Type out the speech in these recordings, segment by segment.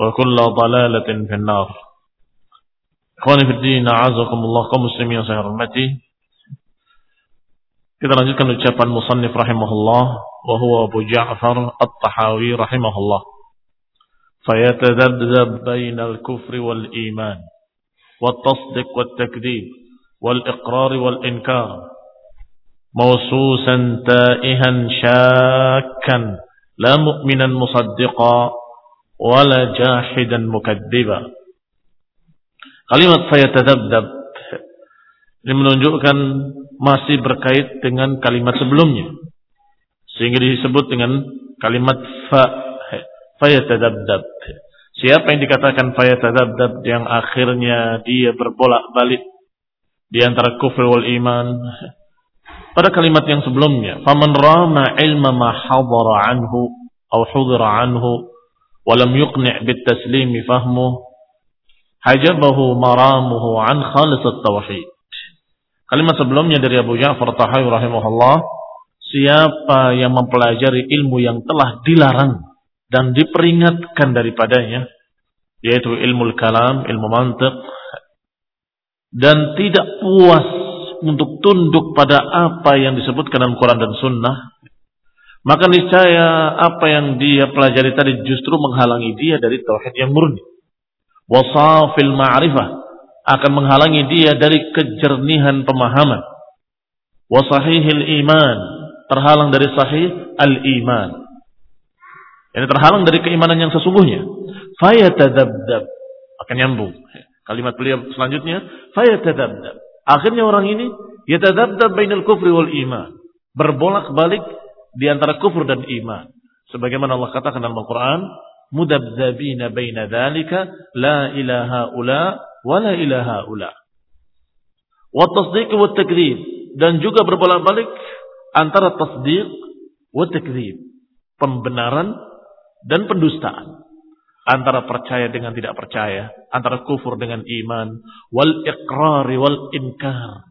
وكل ضلالة في النار. إخواني في الدين أعزكم الله كم مسلمين صحيح رمتي kita lanjutkan المصنف رحمه الله وهو أبو جعفر الطحاوي رحمه الله فيتذبذب بين الكفر والإيمان والتصدق والتكذيب والإقرار والإنكار موسوسا تائها شاكا لا مؤمنا مصدقا wala jahidan mukadziba. Kalimat fayatadzabdab ini menunjukkan masih berkait dengan kalimat sebelumnya. Sehingga disebut dengan kalimat fa fayatadzabdab. Siapa yang dikatakan fayatadzabdab yang akhirnya dia berbolak-balik di antara kufur wal iman pada kalimat yang sebelumnya faman rama ilma ma hadara anhu atau hudira anhu ولم يقنع بالتسليم فهمه حجبه مرامه عن خالص التوحيد Kalimat sebelumnya dari Abu Ja'far Tahawi rahimahullah, siapa yang mempelajari ilmu yang telah dilarang dan diperingatkan daripadanya, yaitu ilmu kalam, ilmu mantiq, dan tidak puas untuk tunduk pada apa yang disebutkan dalam Quran dan Sunnah, maka niscaya apa yang dia pelajari tadi justru menghalangi dia dari tauhid yang murni. Wasafil ma'rifah akan menghalangi dia dari kejernihan pemahaman. Wasahihil iman terhalang dari sahih al-iman. Ini terhalang dari keimanan yang sesungguhnya. Fayatadabdab akan nyambung. Kalimat beliau selanjutnya, fayatadabdab. Akhirnya orang ini yatadabdab bainal kufri wal iman. Berbolak-balik di antara kufur dan iman. Sebagaimana Allah katakan dalam Al-Quran, mudabzabina baina dhalika la ilaha ula wa la ilaha ula. Wa tasdiq wa takdzib dan juga berbolak-balik antara tasdiq wa takdzib, pembenaran dan pendustaan. Antara percaya dengan tidak percaya, antara kufur dengan iman, wal iqrar wal inkar.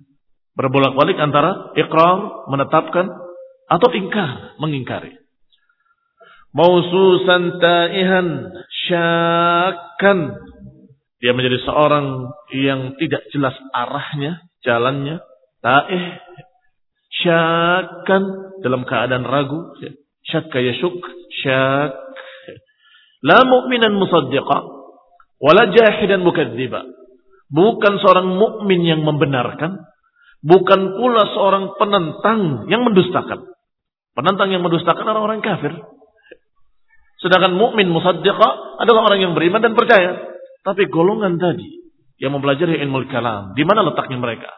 Berbolak-balik antara iqrar menetapkan atau ingkar, mengingkari. Maususan ta'ihan syakan. Dia menjadi seorang yang tidak jelas arahnya, jalannya. Ta'ih. Syakan dalam keadaan ragu. Syakka yashuk. Syak. La mu'minan musaddiqa. Wala jahidan mukadziba. Bukan seorang mukmin yang membenarkan. Bukan pula seorang penentang yang mendustakan. Penentang yang mendustakan orang-orang kafir. Sedangkan mukmin musaddiqa adalah orang yang beriman dan percaya. Tapi golongan tadi yang mempelajari ilmu kalam, di mana letaknya mereka?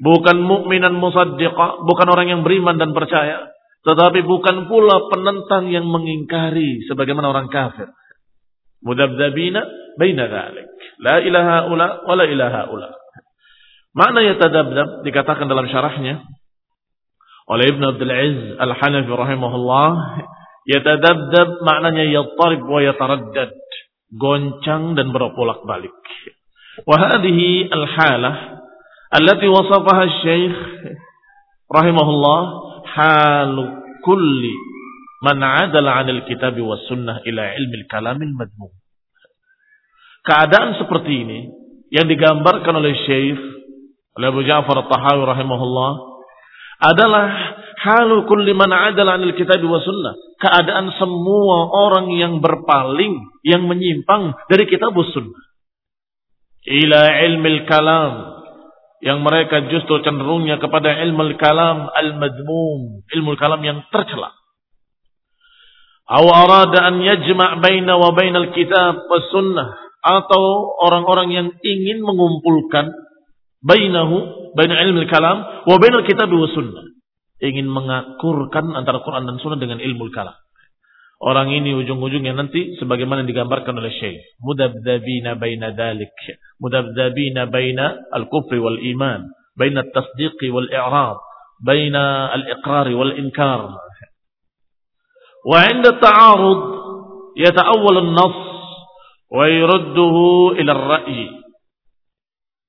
Bukan mukminan musaddiqah, bukan orang yang beriman dan percaya, tetapi bukan pula penentang yang mengingkari sebagaimana orang kafir. Mudabdabina baina dzalik. La ilaha ula wa la ilaha ula. Makna yatadabdab dikatakan dalam syarahnya oleh Ibn Abdul Aziz Al-Hanafi rahimahullah, yatadabdab maknanya yattarib wa yataraddad, goncang dan berbolak-balik. Wa hadhihi al-halah allati wasafaha Syekh rahimahullah halu kulli man adala 'anil kitab was sunnah ila ilmi al-kalamil madmum. Keadaan seperti ini yang digambarkan oleh Syekh Abu Ja'far At-Tahawi rahimahullah adalah halu kulli man adala 'anil kitab was sunnah. Keadaan semua orang yang berpaling, yang menyimpang dari kitab sunnah ila ilmil kalam yang mereka justru cenderungnya kepada ilmu kalam al-madmum, ilmu kalam yang tercela. Aw arada an yajma' baina wa bainal kitab was sunnah atau orang-orang yang ingin mengumpulkan bainahu baina ilmu kalam wa bainal kitab was sunnah. Ingin mengakurkan antara Quran dan sunnah dengan ilmu kalam. Orang ini ujung-ujungnya nanti sebagaimana digambarkan oleh Syekh. Mudabdabina baina dalik. Mudabdabina baina al-kufri wal iman. Baina tasdiqi wal i'rab. Baina al-iqrari wal inkar. Wa inda ta'arud yata'awwal an-nass wa yurudduhu ila.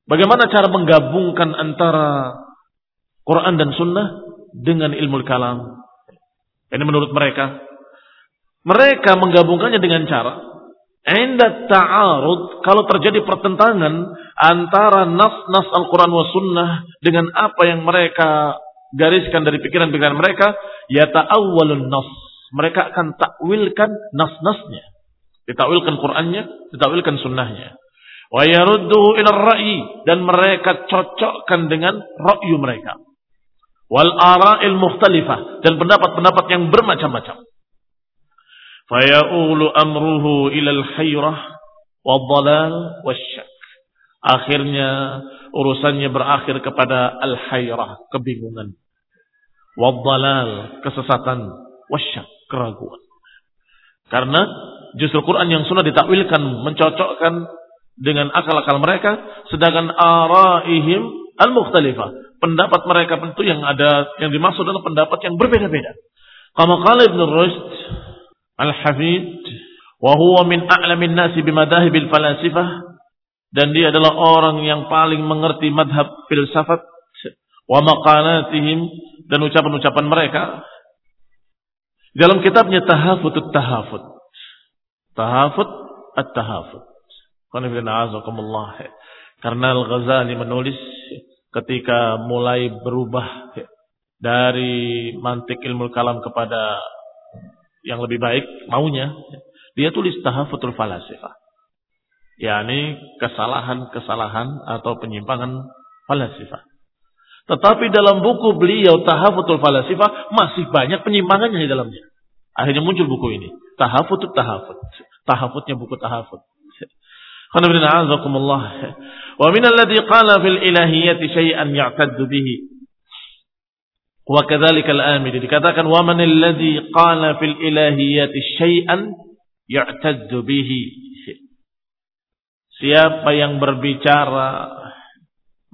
Bagaimana cara menggabungkan antara Quran dan Sunnah dengan ilmu kalam? Ini menurut mereka mereka menggabungkannya dengan cara Inda ta'arud, kalau terjadi pertentangan antara nas-nas Al-Quran wa sunnah dengan apa yang mereka gariskan dari pikiran-pikiran mereka, ya ta'awwalun nas. Mereka akan takwilkan nas-nasnya. Ditakwilkan Qurannya, ditakwilkan sunnahnya. Wa yarudduhu ila ra'i dan mereka cocokkan dengan ra'yu mereka. Wal ara'il mukhtalifah dan pendapat-pendapat yang bermacam-macam. Fayaqulu amruhu ilal hayrah wadhalal wasyak. Akhirnya urusannya berakhir kepada al-hayrah, kebingungan. Wadhalal, kesesatan, wasyak, keraguan. Karena justru Quran yang sunnah ditakwilkan, mencocokkan dengan akal-akal mereka, sedangkan araihim al-mukhtalifah. Pendapat mereka tentu yang ada, yang dimaksud adalah pendapat yang berbeda-beda. Kama qala Ibn Rushd Al-Hafid wa huwa min a'lamin nasi bimadahibil falasifah dan dia adalah orang yang paling mengerti madhab filsafat wa maqalatihim dan ucapan-ucapan mereka dalam kitabnya Tahafutut Tahafut Tahafut At-Tahafut karena Al-Ghazali menulis ketika mulai berubah dari mantik ilmu kalam kepada yang lebih baik maunya dia tulis tahafutul falasifah. Yakni kesalahan-kesalahan atau penyimpangan falasifah. Tetapi dalam buku beliau tahafutul falasifah masih banyak penyimpangannya di dalamnya. Akhirnya muncul buku ini. Tahafutut tahafut tahafutnya buku tahafut Wa min alladhi qala fil ilahiyyati syai'an ya'taddu bihi Wa kadzalikal amidi dikatakan wa man alladhi qala fil ilahiyati syai'an ya'taddu bihi. Siapa yang berbicara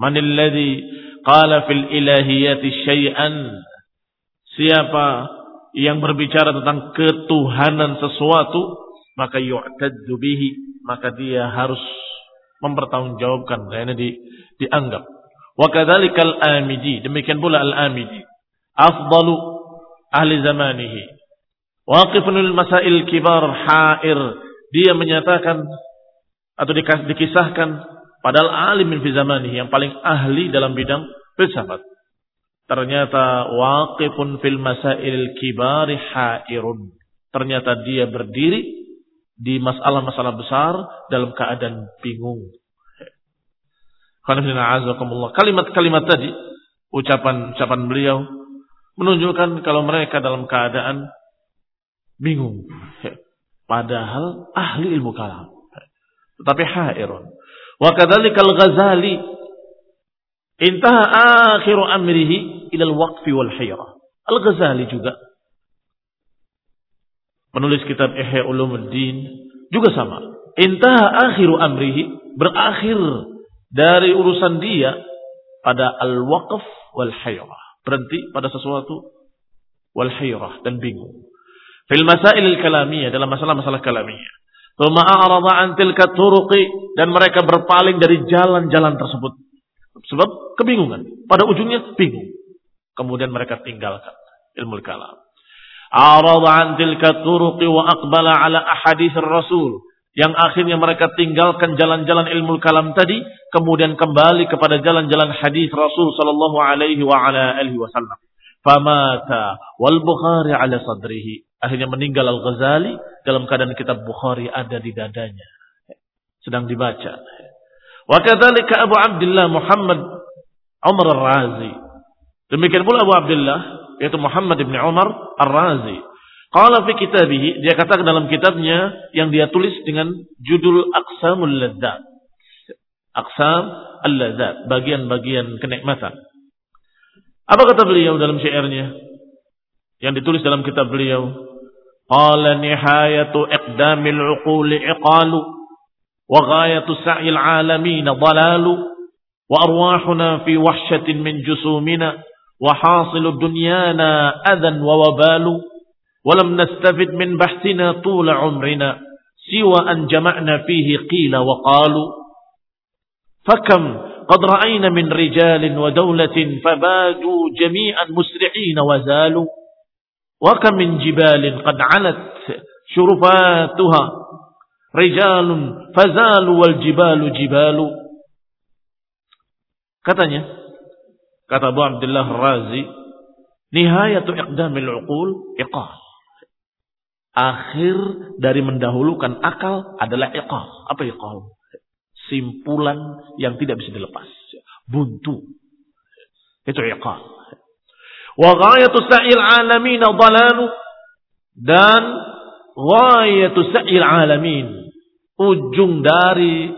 man alladhi qala fil ilahiyati syai'an siapa yang berbicara tentang ketuhanan sesuatu maka yu'taddu bihi maka dia harus mempertanggungjawabkan karena di, dianggap wa kadzalikal amidi demikian pula al amidi afdalu ahli zamanihi. Waqifun lil masail kibar hair. Dia menyatakan atau dikisahkan padahal alim fi zamanihi yang paling ahli dalam bidang filsafat. Ternyata waqifun fil masail kibar hairun. Ternyata dia berdiri di masalah-masalah besar dalam keadaan bingung. Kalimat-kalimat tadi, ucapan-ucapan beliau menunjukkan kalau mereka dalam keadaan bingung. Padahal ahli ilmu kalam. tetapi hairun. Wa kadzalika al-Ghazali intaha akhiru amrihi ila al-waqf wal hayrah. Al-Ghazali juga penulis kitab Ihya Ulumuddin juga sama. Intaha akhiru amrihi berakhir dari urusan dia pada al-waqf wal hayrah. Berhenti pada sesuatu wal hayrah dan bingung. Fil masail al-kalamiyah dalam masalah-masalah kalamiyah. Tsumma a'rada an tilka turuqi dan mereka berpaling dari jalan-jalan tersebut. Sebab kebingungan. Pada ujungnya bingung. Kemudian mereka tinggalkan ilmu kalam. A'rada an tilka turuqi wa aqbala ala ahadits rasul yang akhirnya mereka tinggalkan jalan-jalan ilmu kalam tadi kemudian kembali kepada jalan-jalan hadis Rasul sallallahu alaihi wa ala alihi wasallam famata wal Bukhari ala sadrihi. Akhirnya meninggal Al-Ghazali dalam keadaan kitab Bukhari ada di dadanya. Sedang dibaca. Wa kadzalika Abu Abdullah Muhammad Umar Ar-Razi. Demikian pula Abu Abdullah yaitu Muhammad bin Umar Ar-Razi. Qala fi kitabih, dia katakan dalam kitabnya yang dia tulis dengan judul Aqsamul Ladzat. Aqsam al-ladzat, bagian-bagian kenikmatan. Apa kata beliau dalam syairnya? Yang ditulis dalam kitab beliau. Qala nihayatu iqdamil uquli iqalu. Wa ghayatu sa'il alamin dalalu. Wa arwahuna fi wahsyatin min jusumina. وحاصل دنيانا أذى ووبال ولم نستفد من بحثنا طول عمرنا سوى أن جمعنا فيه قيل وقالوا فكم قد رأينا من رجال ودولة فبادوا جميعا مسرعين وزالوا وكم من جبال قد علت شرفاتها رجال فزالوا والجبال جبال. katanya kata Abu Abdullah Razi nihayatu iqdamil uqul iqal akhir dari mendahulukan akal adalah iqal apa iqal simpulan yang tidak bisa dilepas. Buntu. Itu iqal. Wa ghayatu sa'il alamin dhalalu dan ghayatu sa'il alamin ujung dari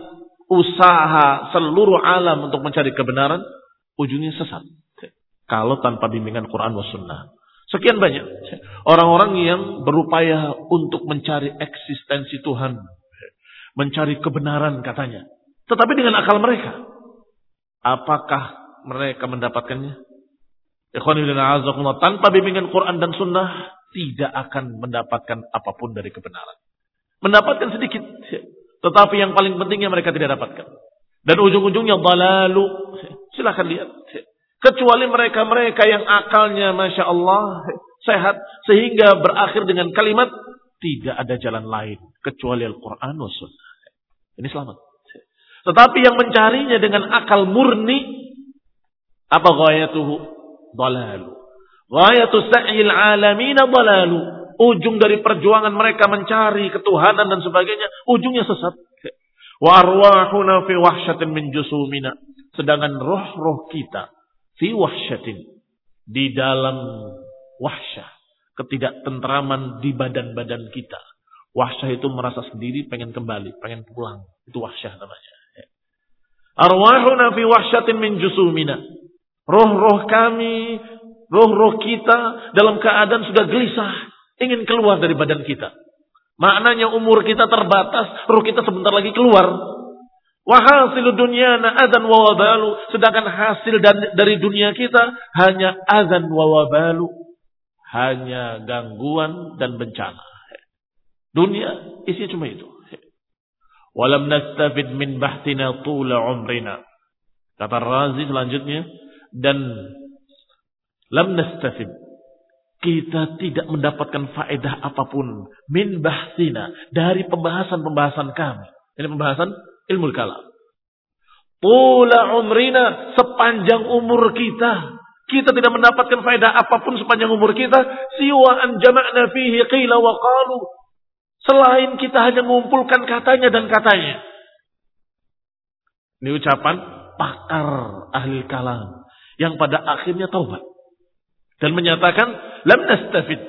usaha seluruh alam untuk mencari kebenaran ujungnya sesat. Kalau tanpa bimbingan Quran wa sunnah. Sekian banyak orang-orang yang berupaya untuk mencari eksistensi Tuhan, mencari kebenaran katanya. Tetapi dengan akal mereka. Apakah mereka mendapatkannya? Tanpa bimbingan Quran dan Sunnah, tidak akan mendapatkan apa pun dari kebenaran. Mendapatkan sedikit. Tetapi yang paling pentingnya mereka tidak dapatkan. Dan ujung-ujungnya balalu. Silahkan lihat. Kecuali mereka-mereka yang akalnya Masya Allah sehat. Sehingga berakhir dengan kalimat. Tidak ada jalan lain. Kecuali Al-Quran dan Sunnah. Ini selamat. Tetapi yang mencarinya dengan akal murni apa ghayatuhu? Dalalu. Ghayatu sa'il alamin dalalu. Ujung dari perjuangan mereka mencari ketuhanan dan sebagainya, ujungnya sesat. Wa arwahuna fi wahsyatin min jusumina. Sedangkan roh-roh kita fi wahsyatin di dalam wahsyah, ketidaktentraman di badan-badan kita. Wahsyah itu merasa sendiri pengen kembali, pengen pulang. Itu wahsyah namanya. Arwahuna fi wahsyatin min jusumina. Roh-roh kami, roh-roh kita dalam keadaan sudah gelisah. Ingin keluar dari badan kita. Maknanya umur kita terbatas, roh kita sebentar lagi keluar. Wahasilu dunyana azan wa wabalu. Sedangkan hasil dari dunia kita hanya azan wa wabalu. Hanya gangguan dan bencana. Dunia isi cuma itu. Walam nastafid min bahtina tula umrina. Kata Razi selanjutnya. Dan lam nastafid. Kita tidak mendapatkan faedah apa pun. Min bahtina. Dari pembahasan-pembahasan kami. Ini pembahasan ilmu kalam. Tula umrina. Sepanjang umur kita. Kita tidak mendapatkan faedah apa pun sepanjang umur kita. Siwa an jama'na fihi qila wa qalu. Selain kita hanya mengumpulkan katanya dan katanya. Ini ucapan pakar ahli kalam. Yang pada akhirnya taubat. Dan menyatakan, Lam nastafid.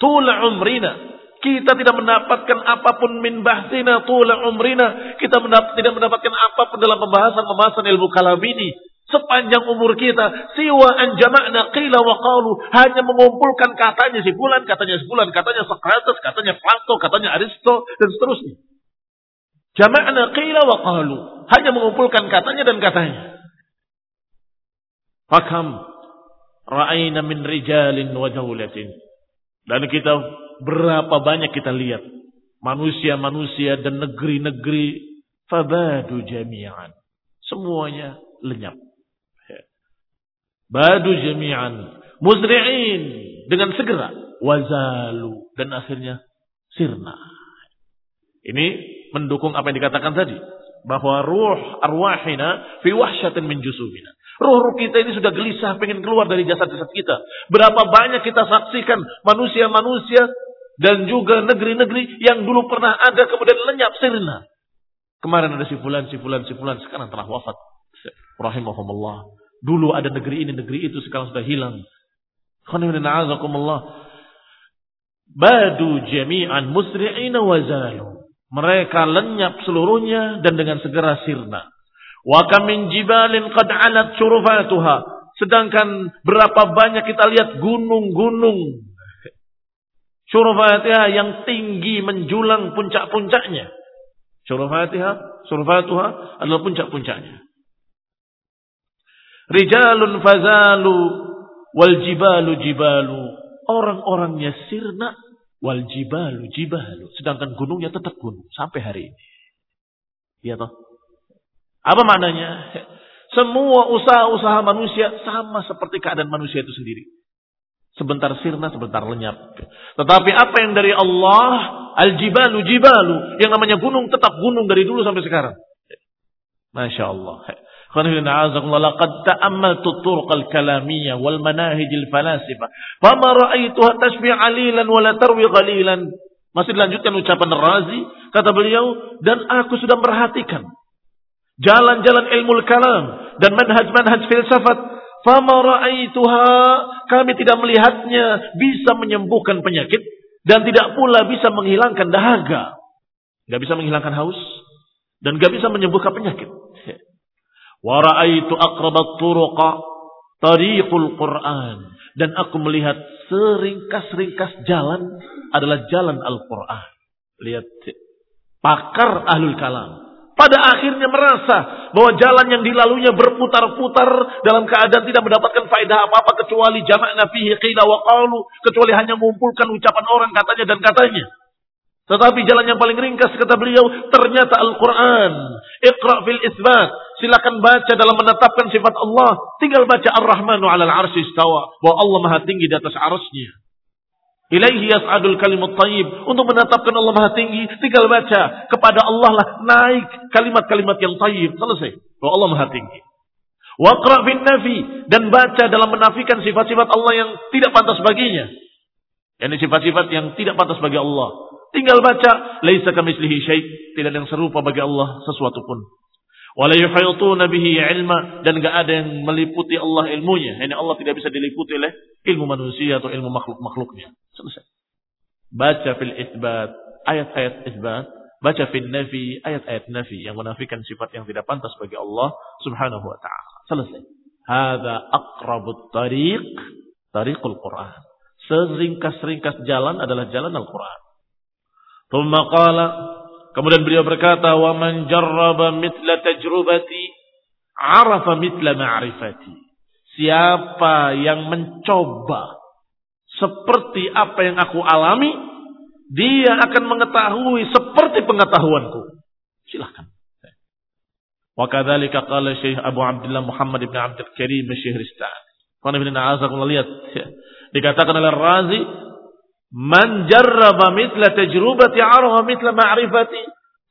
Tula umrina. Kita tidak mendapatkan apa pun min bahsina tula umrina. Kita mendap tidak mendapatkan apa pun dalam pembahasan-pembahasan ilmu kalam ini. Sepanjang umur kita. Siwa anjama'na qila wa qalu. Hanya mengumpulkan katanya si bulan, katanya si bulan, katanya Socrates, katanya Plato, katanya Aristo, dan seterusnya. Jama'na qila wa qalu. Hanya mengumpulkan katanya dan katanya. Fakam ra'ayna min rijalin wa jawlatin. Dan kita berapa banyak kita lihat manusia-manusia dan negeri-negeri fabadu jami'an. Semuanya lenyap. Badu jami'an. Muzri'in. Dengan segera. Wazalu. Dan akhirnya sirna. Ini mendukung apa yang dikatakan tadi. Bahwa ruh arwahina fi wahsyatin min jusumina. Ruh-ruh kita ini sudah gelisah pengen keluar dari jasad-jasad kita. Berapa banyak kita saksikan manusia-manusia dan juga negeri-negeri yang dulu pernah ada kemudian lenyap sirna. Kemarin ada si fulan, si fulan, si fulan, sekarang telah wafat. Rahimahumullah. Dulu ada negeri ini, negeri itu, sekarang sudah hilang. Badu jami'an musri'ina wazalu. Mereka lenyap seluruhnya dan dengan segera sirna. Wa kamin jibalin qad alat syurufatuha. Sedangkan berapa banyak kita lihat gunung-gunung. Syurufatiha yang tinggi menjulang puncak-puncaknya. Syurufatiha, syurufatuha adalah puncak-puncaknya. Rijalun fazalu wal jibalu jibalu. Orang-orangnya sirna wal jibalu jibalu. Sedangkan gunungnya tetap gunung sampai hari ini. Iya toh? Apa maknanya? Semua usaha-usaha manusia sama seperti keadaan manusia itu sendiri. Sebentar sirna, sebentar lenyap. Tetapi apa yang dari Allah, al-jibalu jibalu, yang namanya gunung tetap gunung dari dulu sampai sekarang. Masya Allah. لقد تأملت الطرق الكلامية والمناهج الفلاسفة فما رأيتها تشبه عليلا ولا تروي غليلا masih dilanjutkan ucapan Razi kata beliau dan aku sudah perhatikan jalan-jalan ilmu kalam dan manhaj-manhaj filsafat. Fama ra'aituha kami tidak melihatnya bisa menyembuhkan penyakit dan tidak pula bisa menghilangkan dahaga. Nggak bisa menghilangkan haus dan nggak bisa menyembuhkan penyakit. Wa ra'aitu aqrabat turuqa tariqul Qur'an. Dan aku melihat seringkas-ringkas jalan adalah jalan Al-Qur'an. Lihat pakar ahlul kalam pada akhirnya merasa bahwa jalan yang dilaluinya berputar-putar dalam keadaan tidak mendapatkan faedah apa-apa kecuali jama'na fihi qila wa qalu kecuali hanya mengumpulkan ucapan orang katanya dan katanya. Tetapi jalan yang paling ringkas kata beliau ternyata Al-Qur'an. Iqra fil isbat. Silakan baca dalam menetapkan sifat Allah. Tinggal baca Ar-Rahmanu 'alal 'arsy istawa. Bahwa Allah Maha tinggi di atas arusnya. Ilaihi yas'adul kalimut tayyib. Untuk menetapkan Allah Maha Tinggi, tinggal baca. Kepada Allah lah naik kalimat-kalimat yang tayyib. Selesai. Bahwa Allah Maha Tinggi. Waqra bin nafi. Dan baca dalam menafikan sifat-sifat Allah yang tidak pantas baginya. Ini sifat-sifat yang tidak pantas bagi Allah. Tinggal baca. Laisa kamislihi syait. Tidak ada yang serupa bagi Allah sesuatu pun. Wala yuhaytuna bihi ilma dan enggak ada yang meliputi Allah ilmunya. Ini Allah tidak bisa diliputi oleh ilmu manusia atau ilmu makhluk-makhluknya. Selesai. Baca fil isbat, ayat-ayat isbat, baca fil nafi, ayat-ayat nafi yang menafikan sifat yang tidak pantas bagi Allah Subhanahu wa taala. Selesai. Hada aqrabut tariq, tariqul Quran. Seringkas-ringkas jalan adalah jalan Al-Quran. Thumma qala Kemudian beliau berkata, "Wa man jarraba mithla tajrubati, arafa mithla ma'rifati." Siapa yang mencoba seperti apa yang aku alami, dia akan mengetahui seperti pengetahuanku. Silahkan. Wa kadzalika qala Syekh Abu Abdullah Muhammad bin Abdul Karim Syihristan. Qana bin lihat dikatakan oleh Razi Man jarraba mitla tajrubati araha mitla ma'rifati.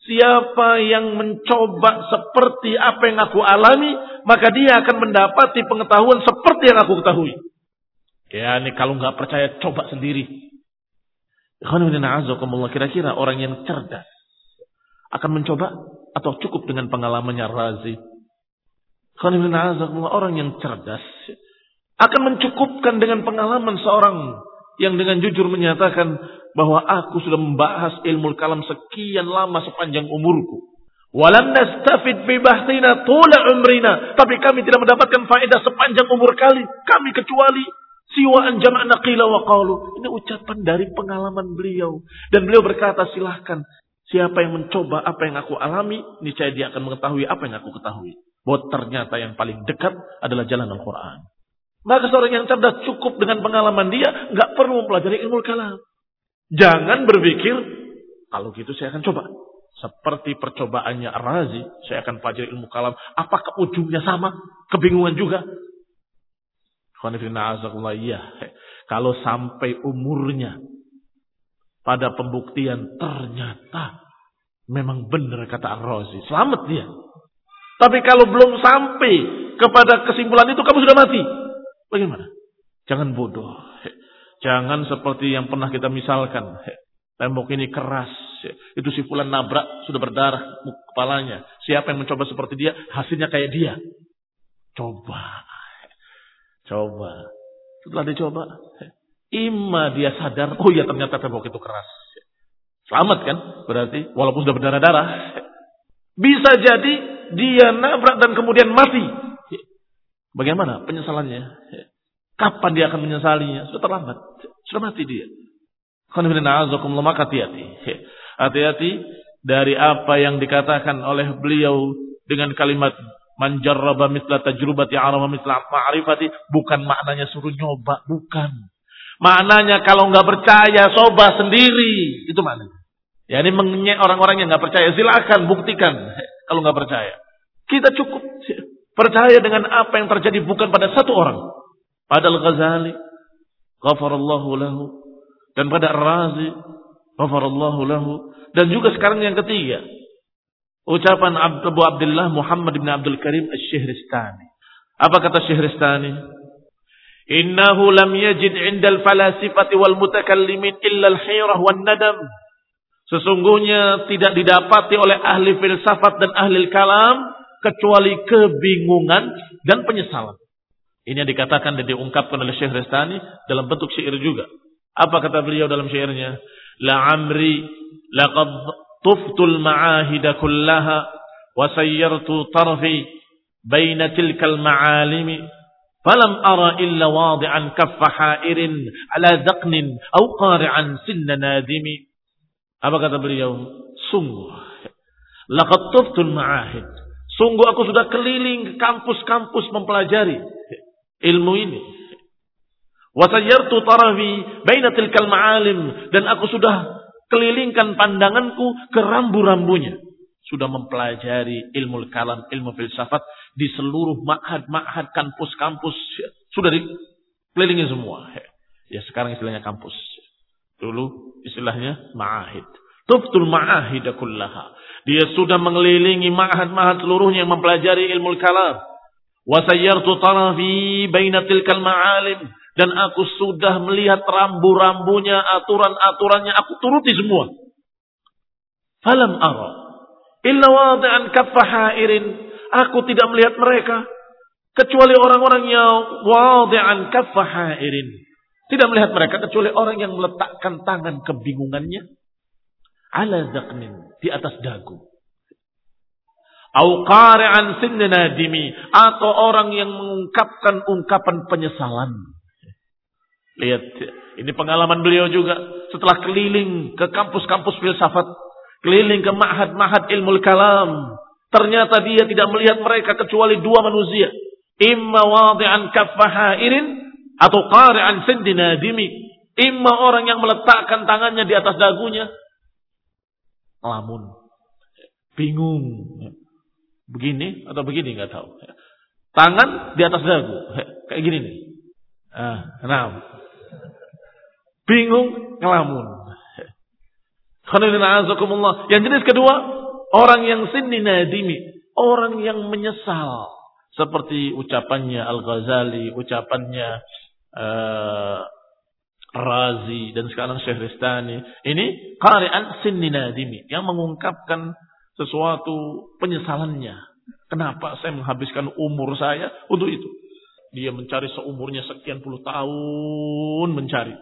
Siapa yang mencoba seperti apa yang aku alami, maka dia akan mendapati pengetahuan seperti yang aku ketahui. Ya, ini kalau nggak percaya coba sendiri. Kira-kira orang yang cerdas akan mencoba atau cukup dengan pengalamannya Razi. Orang yang cerdas akan mencukupkan dengan pengalaman seorang yang dengan jujur menyatakan bahwa aku sudah membahas ilmu kalam sekian lama sepanjang umurku. Walam nastafid bi bahtina tula umrina. Tapi kami tidak mendapatkan faedah sepanjang umur kali. Kami kecuali siwaan jama'na qila wa qalu. Ini ucapan dari pengalaman beliau. Dan beliau berkata silahkan. Siapa yang mencoba apa yang aku alami. Niscaya dia akan mengetahui apa yang aku ketahui. Bahwa ternyata yang paling dekat adalah jalan Al-Quran. Maka seorang yang cerdas cukup dengan pengalaman dia. nggak perlu mempelajari ilmu kalam. Jangan berpikir. Kalau gitu saya akan coba. Seperti percobaannya Ar-Razi, saya akan pelajari ilmu kalam. Apakah ujungnya sama? Kebingungan juga. Iya. Kalau sampai umurnya pada pembuktian ternyata memang benar kata Ar-Razi. Selamat dia. Tapi kalau belum sampai kepada kesimpulan itu kamu sudah mati. Bagaimana? Jangan bodoh. Jangan seperti yang pernah kita misalkan. Tembok ini keras. Itu si fulan nabrak, sudah berdarah kepalanya. Siapa yang mencoba seperti dia, hasilnya kayak dia. Coba. Coba. Setelah dicoba, ima dia sadar, oh ya ternyata tembok itu keras. Selamat kan? Berarti, walaupun sudah berdarah-darah. Bisa jadi dia nabrak dan kemudian mati. Bagaimana penyesalannya? Kapan dia akan menyesalinya? Sudah terlambat. Sudah mati dia. Hati-hati. Hati-hati dari apa yang dikatakan oleh beliau dengan kalimat manjarraba mitla tajrubati arama mitla ma'rifati bukan maknanya suruh nyoba, bukan. Maknanya kalau nggak percaya coba sendiri, itu maknanya. Ya ini mengenyek orang-orang yang nggak percaya, silakan buktikan kalau nggak percaya. Kita cukup percaya dengan apa yang terjadi bukan pada satu orang. Pada Al-Ghazali, ghafarallahu lahu, dan pada Ar-Razi ghafarallahu lahu. Dan juga sekarang yang ketiga ucapan Abu Abdullah Muhammad bin Abdul Karim Asy-Syihristani. Apa kata Syihristani? Innahu lam yajid 'inda al-falasifati wal mutakallimin illa al-hayrah wan nadam. Sesungguhnya tidak didapati oleh ahli filsafat dan ahli kalam kecuali kebingungan dan penyesalan ini yang dikatakan dan diungkapkan oleh Syekh Rastani dalam bentuk syair juga. Apa kata beliau dalam syairnya? La amri laqad tuftul ma'ahida kullaha wa sayyartu tarfi baina tilkal ma'alimi falam ara illa wadi'an kaffa ha'irin ala daqnin aw qari'an sinna nadimi. Apa kata beliau? Sungguh laqad tuftul ma'ahid. Sungguh aku sudah keliling ke kampus-kampus mempelajari ilmu ini. Wasayyartu tarafi baina tilkal ma'alim dan aku sudah kelilingkan pandanganku ke rambu-rambunya. Sudah mempelajari ilmu kalam, ilmu filsafat di seluruh ma'had-ma'had, kampus-kampus. Sudah dikelilingi semua. Ya sekarang istilahnya kampus. Dulu istilahnya ma'ahid. Tuftul ma'ahid kullaha. Dia sudah mengelilingi ma'had-ma'had seluruhnya yang mempelajari ilmu kalam. Wasayyartu tarafi baina tilkal ma'alim dan aku sudah melihat rambu-rambunya, aturan-aturannya, aku turuti semua. Falam ara. Illa wadi'an kaffahairin. Aku tidak melihat mereka. Kecuali orang-orang yang wadi'an kaffahairin. Tidak melihat mereka kecuali orang yang meletakkan tangan kebingungannya. Ala zakmin. Di atas dagu. Au qari'an nadimi. Atau orang yang mengungkapkan ungkapan penyesalan. Lihat, ini pengalaman beliau juga setelah keliling ke kampus-kampus filsafat, keliling ke ma'had-ma'had ilmu kalam. Ternyata dia tidak melihat mereka kecuali dua manusia. Imma wadi'an kaffahairin atau qari'an sindi nadimi. Imma orang yang meletakkan tangannya di atas dagunya. Lamun. Bingung. Begini atau begini nggak tahu. Tangan di atas dagu. Kayak gini nih. Ah, nah, bingung, ngelamun. Yang jenis kedua, orang yang sinni nadimi, orang yang menyesal. Seperti ucapannya Al-Ghazali, ucapannya uh, Razi dan sekarang Ristani. Ini qari'an sinni nadimi yang mengungkapkan sesuatu penyesalannya. Kenapa saya menghabiskan umur saya untuk itu? Dia mencari seumurnya sekian puluh tahun mencari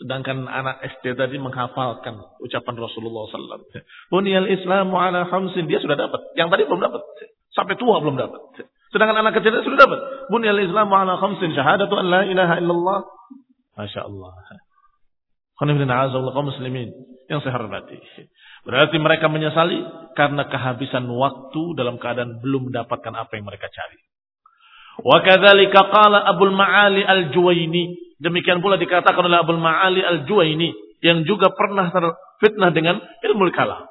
Sedangkan anak SD tadi menghafalkan ucapan Rasulullah SAW. Buniyal Islamu ala hamsin. Dia sudah dapat. Yang tadi belum dapat. Sampai tua belum dapat. Sedangkan anak kecil sudah dapat. Buniyal Islamu ala hamsin. Syahadatu an la ilaha illallah. Masya Allah. muslimin yang saya hormati. Berarti mereka menyesali karena kehabisan waktu dalam keadaan belum mendapatkan apa yang mereka cari. Wa kadzalika qala Abdul Ma'ali Al-Juwaini Demikian pula dikatakan oleh Abdul Ma'ali Al-Juwaini yang juga pernah terfitnah dengan ilmu kalam.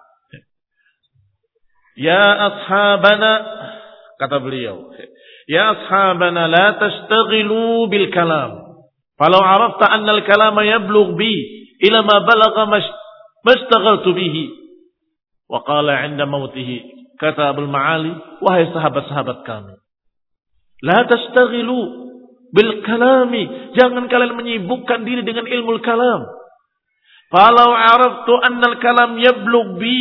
Ya ashabana kata beliau, ya ashabana la tashtaghilu bil kalam. Falau arafta anna al kalama yablugh bi ila ma balagha mashtaghaltu bihi. Wa qala 'inda mautihi kata Abdul Ma'ali, wahai sahabat-sahabat kami, la tashtaghilu bil kalami. Jangan kalian menyibukkan diri dengan ilmu kalam. Kalau araftu annal kalam yablug bi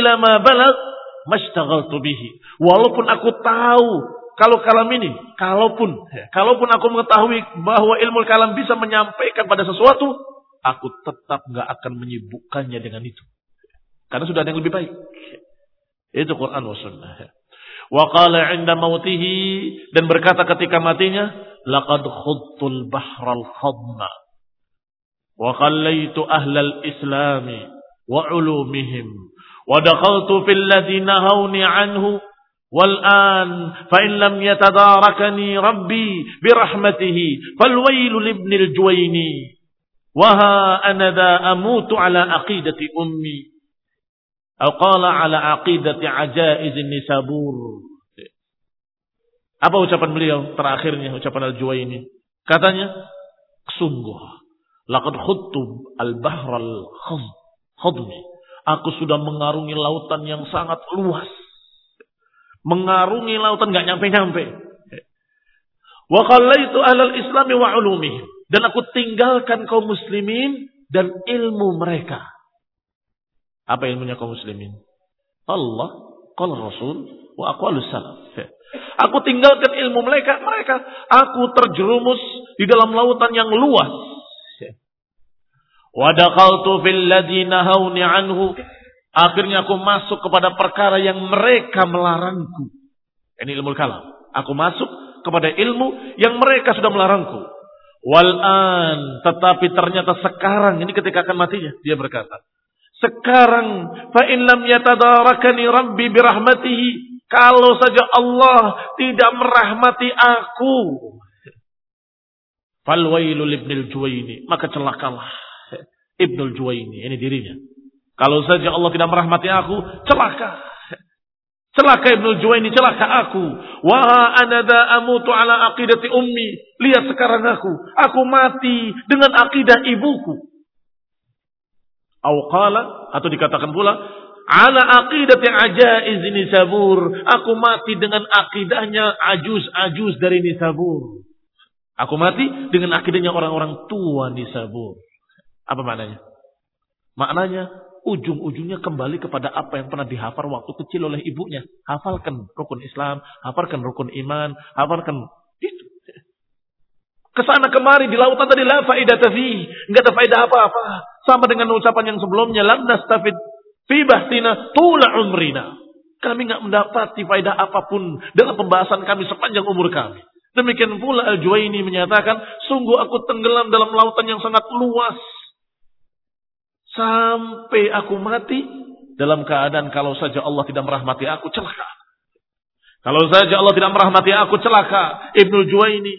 ila ma balag mashtaghaltu bihi. Walaupun aku tahu kalau kalam ini, kalaupun kalaupun aku mengetahui bahwa ilmu kalam bisa menyampaikan pada sesuatu, aku tetap nggak akan menyibukkannya dengan itu. Karena sudah ada yang lebih baik. Itu Quran wa sunnah. Wa qala 'inda mautihi dan berkata ketika matinya, laqad khudtul bahral khadma wa qallaytu ahlal islami wa ulumihim wa dakhaltu fil ladzi nahawni anhu والآن فإن لم يتداركني ربي برحمته فالويل لابن الجويني وها أنا ذا أموت على عقيدة أمي أو قال على عقيدة عجائز النسابور Apa ucapan beliau terakhirnya ucapan Al-Juwaini? Katanya, sungguh laqad khutub al-bahral khadmi. Aku sudah mengarungi lautan yang sangat luas. Mengarungi lautan nggak nyampe-nyampe. Wa qallaitu ahlal islami wa ulumihim. Dan aku tinggalkan kaum muslimin dan ilmu mereka. Apa ilmunya kaum muslimin? Allah, qala Rasul, wa aqwalus salaf. Aku tinggalkan ilmu mereka, mereka. Aku terjerumus di dalam lautan yang luas. Wadakhaltu fil ladina hauni anhu. Akhirnya aku masuk kepada perkara yang mereka melarangku. Ini ilmu kalam. Aku masuk kepada ilmu yang mereka sudah melarangku. Wal'an. Tetapi ternyata sekarang. Ini ketika akan matinya. Dia berkata. Sekarang. Fa'in lam yatadarakani rabbi birahmatihi. Kalau saja Allah tidak merahmati aku. Falwailul ibnul juwaini. Maka celakalah. Ibnul juwaini. Ini dirinya. Kalau saja Allah tidak merahmati aku. Celaka. Celaka Ibnul Juwaini, celaka aku. Wa anada amutu ala aqidati ummi. Lihat sekarang aku. Aku mati dengan akidah ibuku. Awqala, atau dikatakan pula, ala aqidati ajaiz nisabur. Aku mati dengan akidahnya ajuz-ajuz dari nisabur. Aku mati dengan akidahnya orang-orang tua nisabur. Apa maknanya? Maknanya ujung-ujungnya kembali kepada apa yang pernah dihafal waktu kecil oleh ibunya. Hafalkan rukun Islam, hafalkan rukun iman, hafalkan itu. Ke sana kemari di lautan tadi la faidah tafi, enggak ada faedah apa-apa. Sama dengan ucapan yang sebelumnya, lam nastafid Fi bahtina tula umrina. Kami nggak mendapati faedah apa pun dalam pembahasan kami sepanjang umur kami. Demikian pula Al-Juwaini menyatakan, sungguh aku tenggelam dalam lautan yang sangat luas. Sampai aku mati dalam keadaan kalau saja Allah tidak merahmati aku, celaka. Kalau saja Allah tidak merahmati aku, celaka. Ibnu Juwaini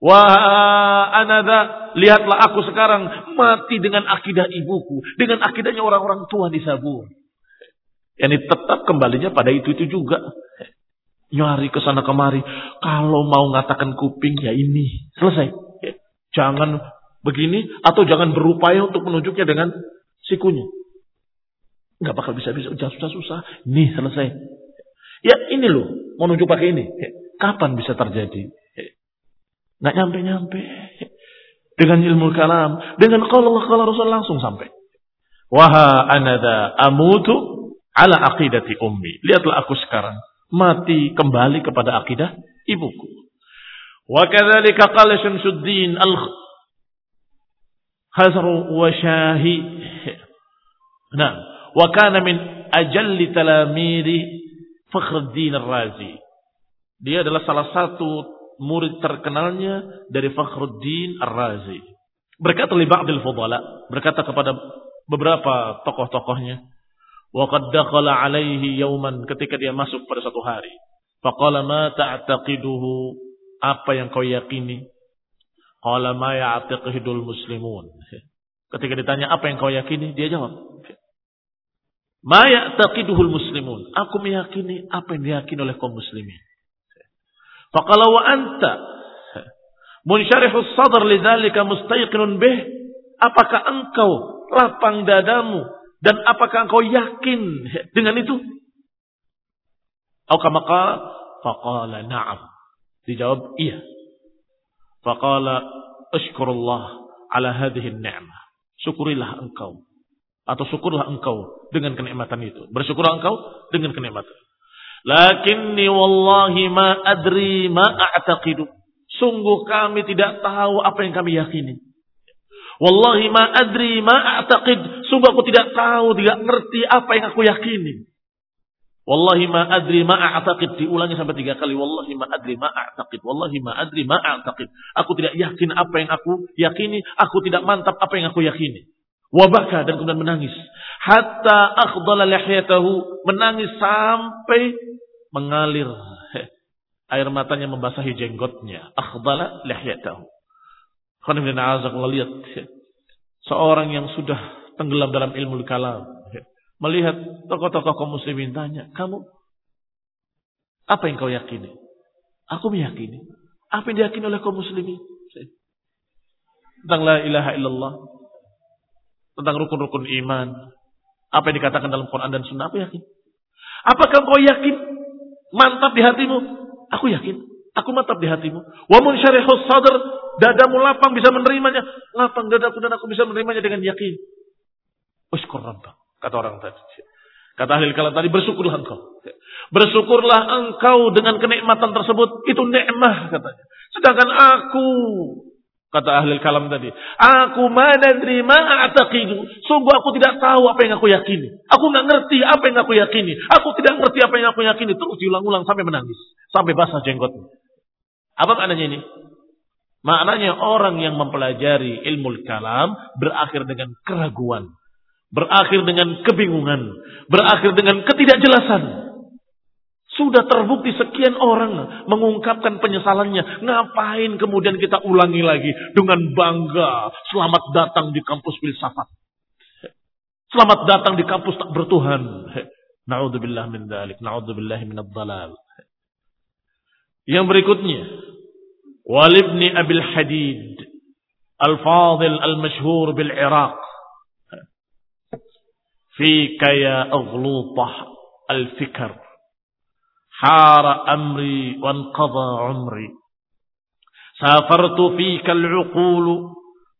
Wah anada, lihatlah aku sekarang mati dengan akidah ibuku, dengan akidahnya orang-orang tua di Sabur. Ini tetap kembalinya pada itu-itu juga. Nyari ke sana kemari. Kalau mau ngatakan kuping ya ini. Selesai. Jangan begini atau jangan berupaya untuk menunjuknya dengan sikunya. Nggak bakal bisa-bisa. Susah-susah. Nih selesai. Ya ini loh. Mau nunjuk pakai ini. Kapan bisa terjadi? Nggak nyampe-nyampe. Dengan ilmu kalam. Dengan kalau Allah kalau Rasul langsung sampai. Waha anada amutu ala aqidati ummi. Lihatlah aku sekarang. Mati kembali kepada akidah ibuku. Wa kadzalika qala Syamsuddin al Hazru wa Syahi. Nah, wa kana min ajalli talamiri Fakhruddin Ar-Razi. Dia adalah salah satu murid terkenalnya dari Fakhruddin Ar-Razi. Berkata li ba'dil fudala, berkata kepada beberapa tokoh-tokohnya, wa qad dakhala alaihi yawman ketika dia masuk pada satu hari. Faqala ma ta'taqiduhu apa yang kau yakini? Qala ma ya'taqidul muslimun. Ketika ditanya apa yang kau yakini, dia jawab, Ma ya'taqiduhul muslimun. Aku meyakini apa yang diyakini oleh kaum muslimin. Faqala wa anta munsyarihus sadr lidzalika mustayqinun bih. Apakah engkau lapang dadamu dan apakah engkau yakin dengan itu? Atau kama faqala na'am. Dijawab iya. Faqala ashkurullah ala hadhihi ni'mah. Syukurilah engkau atau syukurlah engkau dengan kenikmatan itu. Bersyukurlah engkau dengan kenikmatan. Lakinni wallahi ma adri ma a'taqidu. Sungguh kami tidak tahu apa yang kami yakini. Wallahi ma adri ma a'taqid. Sungguh aku tidak tahu, tidak ngerti apa yang aku yakini. Wallahi ma adri ma a'taqid. Diulangi sampai tiga kali. Wallahi ma adri ma a'taqid. Wallahi ma adri ma a'taqid. Aku tidak yakin apa yang aku yakini. Aku tidak mantap apa yang aku yakini. Wabaka dan kemudian menangis. Hatta akhdala lihyatahu. Menangis sampai mengalir. Air matanya membasahi jenggotnya. Akhdala lihyatahu. lihat. Seorang yang sudah tenggelam dalam ilmu kalam. Melihat tokoh-tokoh kaum muslimin tanya. Kamu apa yang kau yakini? Aku meyakini. Apa yang diyakini oleh kaum muslimin? Tentang la ilaha illallah tentang rukun-rukun iman. Apa yang dikatakan dalam Quran dan Sunnah, aku yakin. Apakah kau yakin? Mantap di hatimu? Aku yakin. Aku mantap di hatimu. Wa munsyarihus sadr, dadamu lapang bisa menerimanya. Lapang dadaku dan aku bisa menerimanya dengan yakin. Ushkur rabbak, kata orang tadi. Kata ahli kalam tadi, bersyukurlah engkau. Bersyukurlah engkau dengan kenikmatan tersebut. Itu nikmah katanya. Sedangkan aku Kata ahli kalam tadi. Aku manadri ma'ataqidu. Sungguh aku tidak tahu apa yang aku yakini. Aku nggak ngerti apa yang aku yakini. Aku tidak ngerti apa yang aku yakini. Terus diulang-ulang sampai menangis. Sampai basah jenggotnya. Apa maknanya ini? Maknanya orang yang mempelajari ilmu kalam berakhir dengan keraguan. Berakhir dengan kebingungan. Berakhir dengan ketidakjelasan. Sudah terbukti sekian orang mengungkapkan penyesalannya. Ngapain kemudian kita ulangi lagi dengan bangga. Selamat datang di kampus filsafat. Selamat datang di kampus tak bertuhan. Na'udzubillah min dalik. Na'udzubillah min dalal. Yang berikutnya. Walibni Abil Hadid. Al-Fadil Al-Mashhur bil-Iraq. Fika ya aghlutah al-fikr. حار أمري وانقضى عمري. سافرت فيك العقول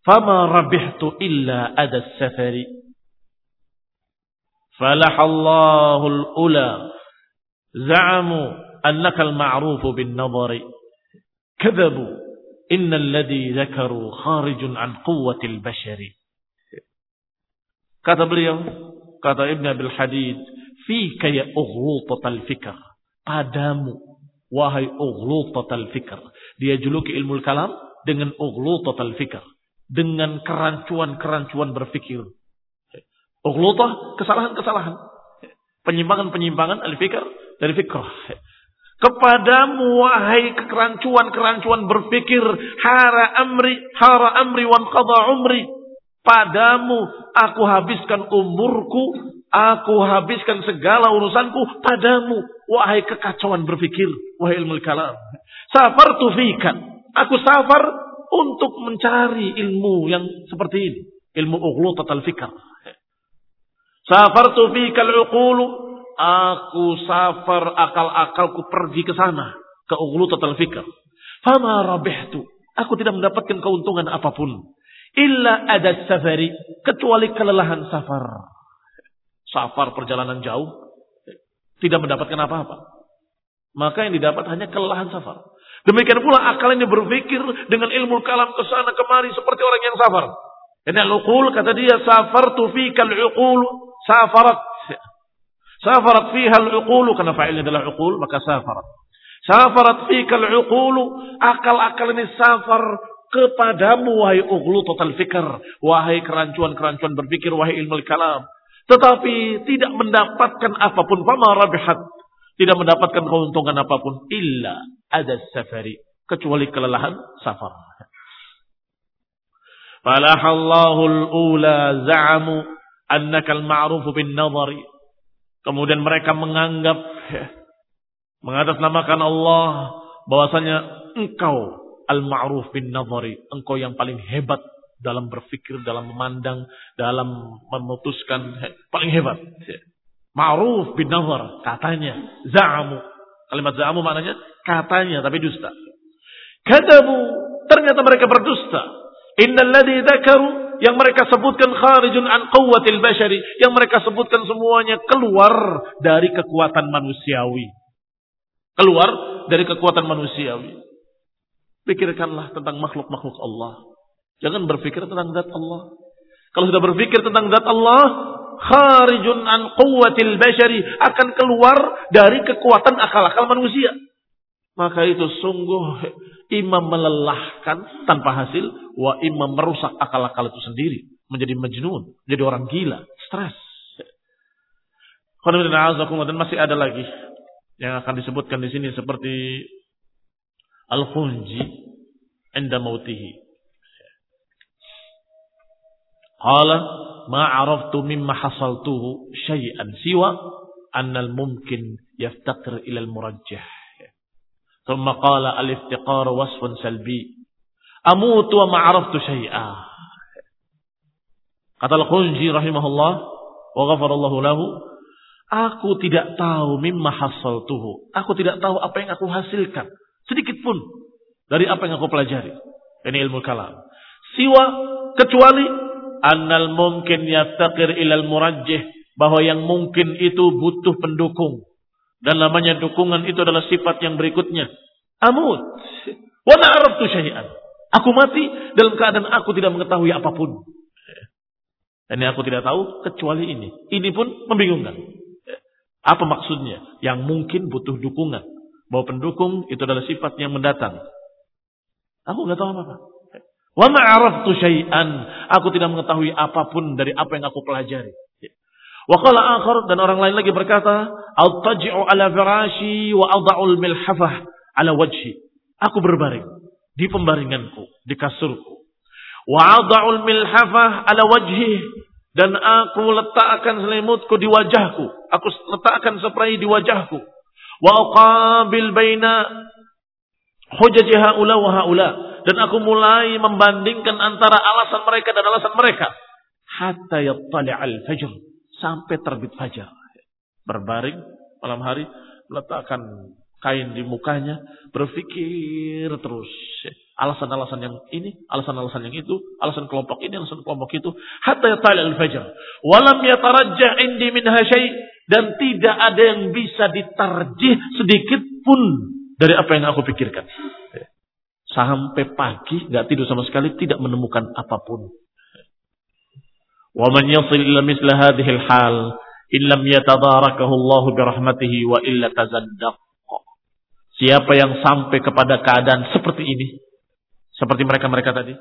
فما ربحت إلا أدى السفر. فلح الله الأولى. زعموا أنك المعروف بالنظر. كذبوا إن الذي ذكروا خارج عن قوة البشر. كتب اليوم kata Ibn Abil Hadid, fi kaya total fikr. Padamu, wahai total fikr. Dia juluki ilmu kalam dengan total fikr. Dengan kerancuan-kerancuan berfikir. Ughlutah, kesalahan-kesalahan. Penyimpangan-penyimpangan al-fikr dari fikr. Kepadamu wahai kerancuan-kerancuan berfikir. Hara amri, hara amri wan qada umri Padamu aku habiskan umurku Aku habiskan segala urusanku padamu. Wahai kekacauan berpikir. Wahai ilmu kalam. Safar tufikan. Aku safar untuk mencari ilmu yang seperti ini. Ilmu ughlu total fikar. Safar tufikal uqulu. Aku safar akal-akalku pergi ke sana. Ke ughlu total fikar. Fama rabihtu. Aku tidak mendapatkan keuntungan apa pun. Illa ada safari. Kecuali kelelahan safar safar perjalanan jauh, tidak mendapatkan apa-apa. Maka yang didapat hanya kelelahan safar. Demikian pula akal ini berpikir dengan ilmu kalam ke sana kemari seperti orang yang safar. Ini al-uqul kata dia safartu fika al-uqul safarat. Safarat fiha al-uqul karena fa'ilnya adalah uqul maka safarat. Safarat fika al-uqul akal-akal ini safar kepadamu wahai uqlu total fikr, wahai kerancuan-kerancuan berpikir, wahai ilmu kalam. Tetapi tidak mendapatkan apa pun fama rabihat, tidak mendapatkan keuntungan apa pun illa ada safari kecuali kelelahan safar. Falahallahu al-ula za'amu annaka al-ma'ruf bin nazari. Kemudian mereka menganggap mengatasnamakan Allah bahwasanya engkau al-ma'ruf bin nazari, engkau yang paling hebat dalam berpikir, dalam memandang, dalam memutuskan, paling hebat. Ma'ruf bin nazar, katanya, za'amu. Kalimat za'amu maknanya katanya tapi dusta. Kadabu, ternyata mereka berdusta. Innalladzi dzakaru yang mereka sebutkan kharijun an quwwatil bashari, yang mereka sebutkan semuanya keluar dari kekuatan manusiawi. Keluar dari kekuatan manusiawi. Pikirkanlah tentang makhluk-makhluk Allah. Jangan berpikir tentang zat Allah. Kalau sudah berpikir tentang zat Allah, kharijun an quwwatil bashari akan keluar dari kekuatan akal-akal manusia. Maka itu sungguh imam melelahkan tanpa hasil, wa imam merusak akal-akal itu sendiri, menjadi majnun, menjadi orang gila, stres. Dan masih ada lagi yang akan disebutkan di sini seperti al-khunji enda mautihi. Qala ma araftu mimma hasaltuhu syai'an siwa annal mumkin yaftaqir ila al-murajjah. ثم قال الافتقار وصف سلبي أموت وما عرفت شيئا kata Al-Khunji rahimahullah wa ghafarallahu lahu aku tidak tahu mimma hasaltuhu aku tidak tahu apa yang aku hasilkan sedikit pun dari apa yang aku pelajari ini ilmu kalam siwa kecuali annal mungkin yaftaqir ilal murajjih bahwa yang mungkin itu butuh pendukung dan namanya dukungan itu adalah sifat yang berikutnya. Amut. Wa na'arabtu syai'an. Aku mati dalam keadaan aku tidak mengetahui apa pun. Dan aku tidak tahu kecuali ini. Ini pun membingungkan. Apa maksudnya? Yang mungkin butuh dukungan. Bahwa pendukung itu adalah sifat yang mendatang. Aku nggak tahu apa-apa. Wa ma'araftu syai'an. Aku tidak mengetahui apa pun dari apa yang aku pelajari. Wa qala akhar dan orang lain lagi berkata, "Altaji'u ala firashi wa adha'ul milhafah ala wajhi." Aku berbaring di pembaringanku, di kasurku. Wa adha'ul milhafah ala wajhi dan aku letakkan selimutku di wajahku. Aku letakkan spray di wajahku. Wa baina hujaji haula wa haula dan aku mulai membandingkan antara alasan mereka dan alasan mereka hatta yattali al-fajr sampai terbit fajar. Berbaring malam hari, letakkan kain di mukanya, berpikir terus. Alasan-alasan yang ini, alasan-alasan yang itu, alasan kelompok ini, alasan kelompok itu. Hatta yatali al-fajr. Walam yatarajjah indi min hasyai dan tidak ada yang bisa ditarjih sedikit pun dari apa yang aku pikirkan. Sampai pagi nggak tidur sama sekali tidak menemukan apa pun. Wa yasil ila misla hal illam wa illa. Siapa yang sampai kepada keadaan seperti ini, seperti mereka-mereka tadi,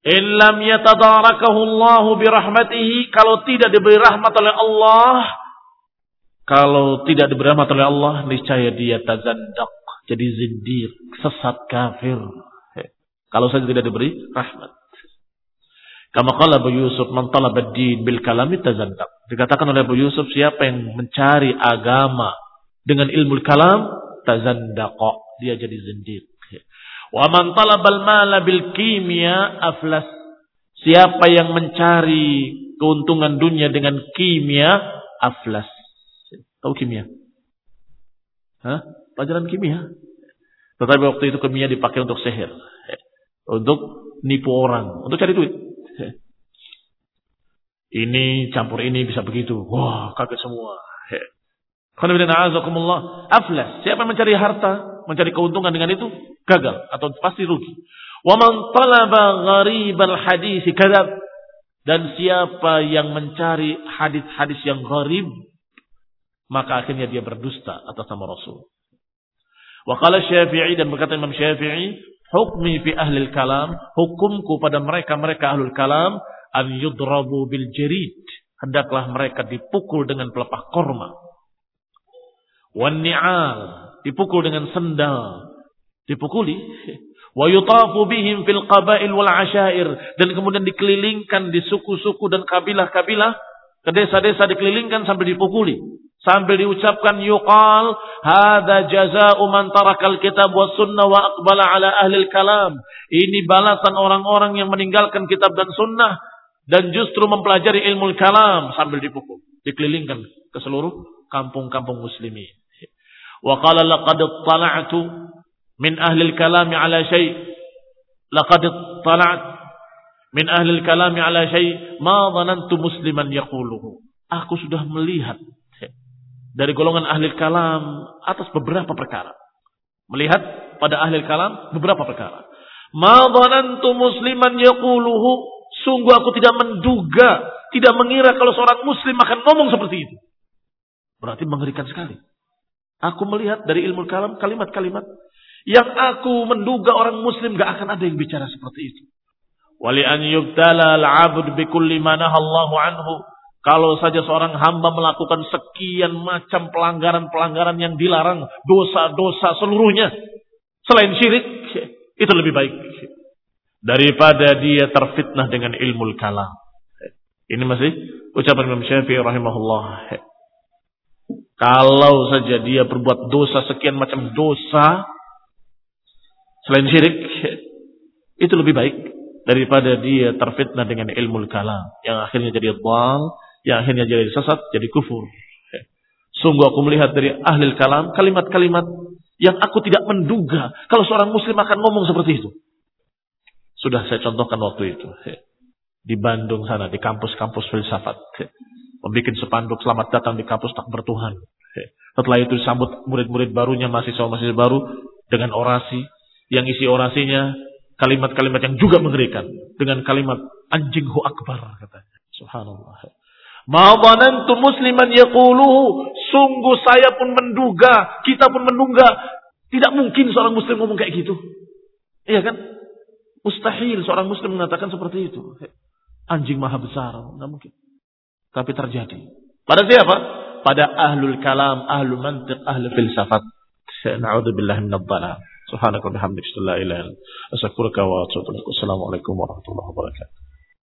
Illam yatadarakahu Allah birahmatihi, kalau tidak diberi rahmat oleh Allah, kalau tidak diberi rahmat oleh Allah, niscaya dia tazandak, jadi zindir, sesat kafir. Kalau saja tidak diberi rahmat. Kama qala Abu Yusuf man talaba din bil kalami tazandaq. Dikatakan oleh Abu Yusuf siapa yang mencari agama dengan ilmu kalam tazandaqa. Dia jadi zindiq. Wa man talabal mala bil kimia aflas. Siapa yang mencari keuntungan dunia dengan kimia aflas. Tahu kimia? Hah? Pelajaran kimia. Tetapi waktu itu kimia dipakai untuk sihir. Untuk nipu orang. Untuk cari duit. Ini campur ini bisa begitu. Wah, kaget semua. Aflas. Siapa yang mencari harta mencari keuntungan dengan itu gagal atau pasti rugi. Wa man talaba hadis dan siapa yang mencari hadis-hadis yang gharib maka akhirnya dia berdusta atas nama Rasul. Wa qala Syafi'i dan berkata Imam Syafi'i, hukmi fi ahli kalam, hukumku pada mereka-mereka ahlul kalam an yudrabu bil jarid. Hendaklah mereka dipukul dengan pelepah korma. Wan ni'al, dipukul dengan sendal. Dipukuli. Wa yutafu bihim fil qabail wal asyair. Dan kemudian dikelilingkan di suku-suku dan kabilah-kabilah. Ke desa-desa dikelilingkan sambil dipukuli sambil diucapkan yuqal hadza jazaa'u man tarakal kitab was sunnah wa aqbala ala ahli kalam ini balasan orang-orang yang meninggalkan kitab dan sunnah dan justru mempelajari ilmu kalam sambil dipukul dikelilingkan ke seluruh kampung-kampung muslimin wa qala laqad tala'tu min ahli kalam ala syai laqad tala'tu min ahli kalam ala syai ma dhanantu musliman yaquluhu aku sudah melihat dari golongan ahli kalam atas beberapa perkara. Melihat pada ahli kalam beberapa perkara. Ma dhanantu musliman yaquluhu sungguh aku tidak menduga, tidak mengira kalau seorang muslim akan ngomong seperti itu. Berarti mengerikan sekali. Aku melihat dari ilmu kalam kalimat-kalimat yang aku menduga orang muslim gak akan ada yang bicara seperti itu. Wali an yubtala al-'abd bi kulli Allahu anhu kalau saja seorang hamba melakukan sekian macam pelanggaran-pelanggaran yang dilarang, dosa-dosa seluruhnya, selain syirik, itu lebih baik. Daripada dia terfitnah dengan ilmu kalam. Ini masih ucapan Imam Syafi'i rahimahullah. Kalau saja dia berbuat dosa sekian macam dosa, selain syirik, itu lebih baik daripada dia terfitnah dengan ilmu kalam yang akhirnya jadi dhal yang akhirnya jadi sesat, jadi kufur. Sungguh aku melihat dari ahli kalam kalimat-kalimat yang aku tidak menduga kalau seorang muslim akan ngomong seperti itu. Sudah saya contohkan waktu itu. Di Bandung sana, di kampus-kampus filsafat. Membuat sepanduk selamat datang di kampus tak bertuhan. Setelah itu sambut murid-murid barunya, mahasiswa-mahasiswa baru dengan orasi. Yang isi orasinya kalimat-kalimat yang juga mengerikan. Dengan kalimat anjing hu akbar katanya. Subhanallah. Ma dhanantu musliman yaquluhu. Sungguh saya pun menduga, kita pun menduga. Tidak mungkin seorang muslim ngomong kayak gitu. Iya kan? Mustahil seorang muslim mengatakan seperti itu. Anjing maha besar. Tidak mungkin. Tapi terjadi. Pada siapa? Pada ahlul kalam, ahlul mantiq, ahlul filsafat. Na'udzubillah minad dhalam. Subhanaka wa bihamdika la ilaha illa anta astaghfiruka wa atubu ilaik. Assalamualaikum warahmatullahi wabarakatuh.